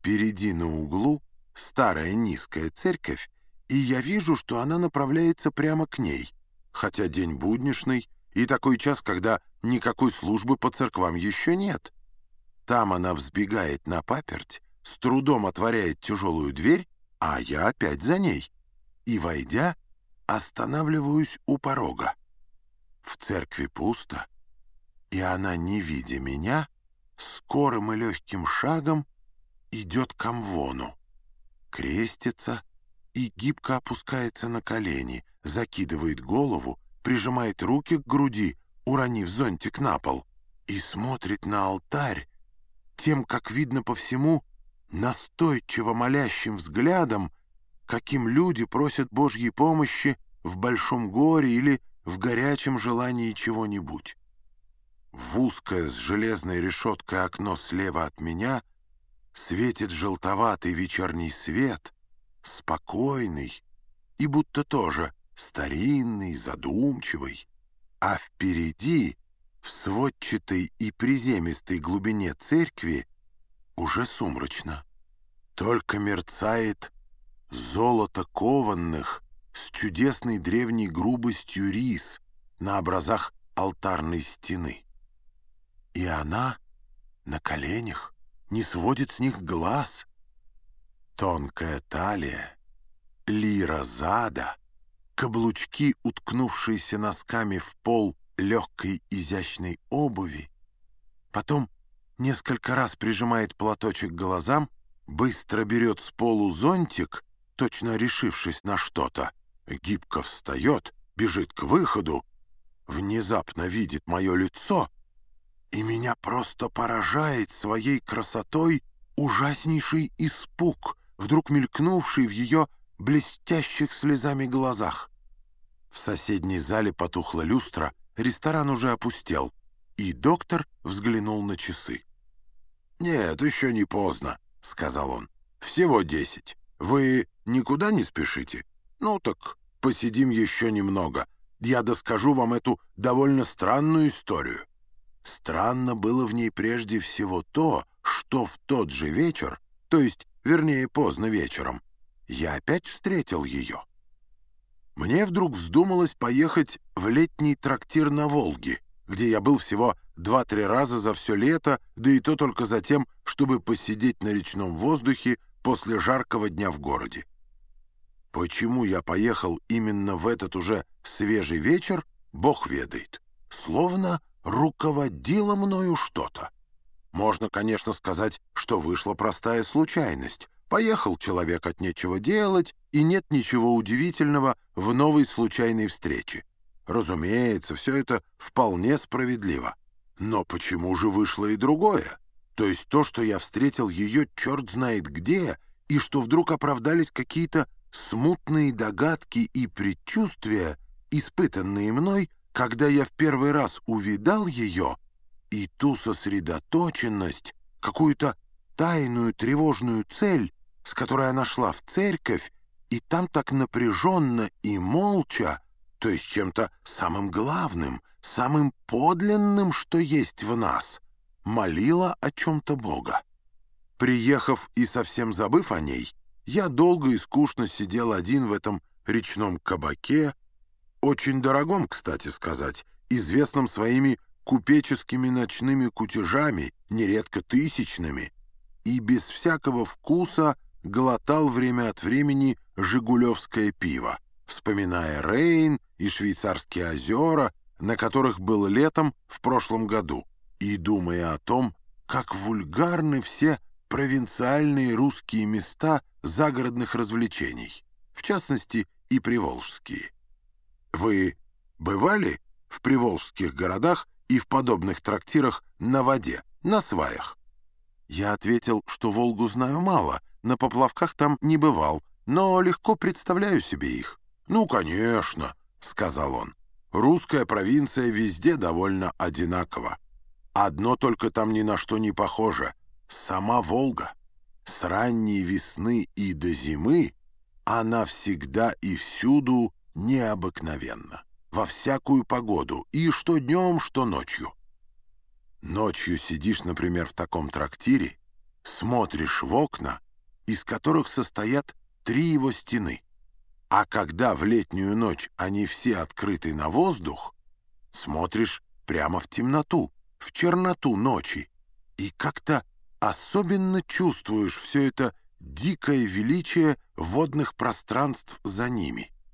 Впереди на углу старая низкая церковь, и я вижу, что она направляется прямо к ней, хотя день буднишный и такой час, когда никакой службы по церквам еще нет. Там она взбегает на паперть, с трудом отворяет тяжелую дверь, а я опять за ней. И, войдя, останавливаюсь у порога. В церкви пусто, и она, не видя меня, скорым и легким шагом идет к амвону, крестится и гибко опускается на колени, закидывает голову, прижимает руки к груди, уронив зонтик на пол, и смотрит на алтарь тем, как видно по всему, настойчиво молящим взглядом, каким люди просят Божьей помощи в большом горе или в горячем желании чего-нибудь. В узкое с железной решеткой окно слева от меня светит желтоватый вечерний свет, спокойный и будто тоже старинный, задумчивый, а впереди, в сводчатой и приземистой глубине церкви, уже сумрачно. Только мерцает золото кованных с чудесной древней грубостью рис на образах алтарной стены. И она на коленях не сводит с них глаз. Тонкая талия, лира зада, каблучки, уткнувшиеся носками в пол легкой изящной обуви, потом несколько раз прижимает платочек к глазам, быстро берет с полу зонтик, точно решившись на что-то, гибко встает, бежит к выходу, внезапно видит мое лицо, и меня просто поражает своей красотой ужаснейший испуг, вдруг мелькнувший в ее блестящих слезами глазах. В соседней зале потухла люстра, ресторан уже опустел, и доктор взглянул на часы. «Нет, еще не поздно», — сказал он. «Всего десять. Вы никуда не спешите? Ну так посидим еще немного. Я доскажу вам эту довольно странную историю». Странно было в ней прежде всего то, что в тот же вечер, то есть, вернее, поздно вечером, я опять встретил ее. Мне вдруг вздумалось поехать в летний трактир на Волге, где я был всего два-три раза за все лето, да и то только за тем, чтобы посидеть на речном воздухе после жаркого дня в городе. Почему я поехал именно в этот уже свежий вечер, Бог ведает. Словно руководило мною что-то. Можно, конечно, сказать, что вышла простая случайность. Поехал человек от нечего делать, и нет ничего удивительного в новой случайной встрече. Разумеется, все это вполне справедливо. Но почему же вышло и другое? То есть то, что я встретил ее черт знает где, и что вдруг оправдались какие-то смутные догадки и предчувствия, испытанные мной, когда я в первый раз увидал ее, и ту сосредоточенность, какую-то тайную тревожную цель, с которой она шла в церковь, и там так напряженно и молча, то есть чем-то самым главным, самым подлинным, что есть в нас, молила о чем-то Бога. Приехав и совсем забыв о ней, я долго и скучно сидел один в этом речном кабаке, очень дорогом, кстати сказать, известном своими купеческими ночными кутежами, нередко тысячными, и без всякого вкуса глотал время от времени жигулевское пиво, вспоминая Рейн и швейцарские озера, на которых был летом в прошлом году, и думая о том, как вульгарны все провинциальные русские места загородных развлечений, в частности и приволжские. Вы бывали в приволжских городах и в подобных трактирах на воде, на сваях? Я ответил, что Волгу знаю мало, на поплавках там не бывал, но легко представляю себе их. «Ну, конечно», — сказал он. «Русская провинция везде довольно одинакова. Одно только там ни на что не похоже — сама Волга. С ранней весны и до зимы она всегда и всюду необыкновенна. Во всякую погоду, и что днем, что ночью. Ночью сидишь, например, в таком трактире, смотришь в окна, из которых состоят три его стены. А когда в летнюю ночь они все открыты на воздух, смотришь прямо в темноту, в черноту ночи, и как-то особенно чувствуешь все это дикое величие водных пространств за ними.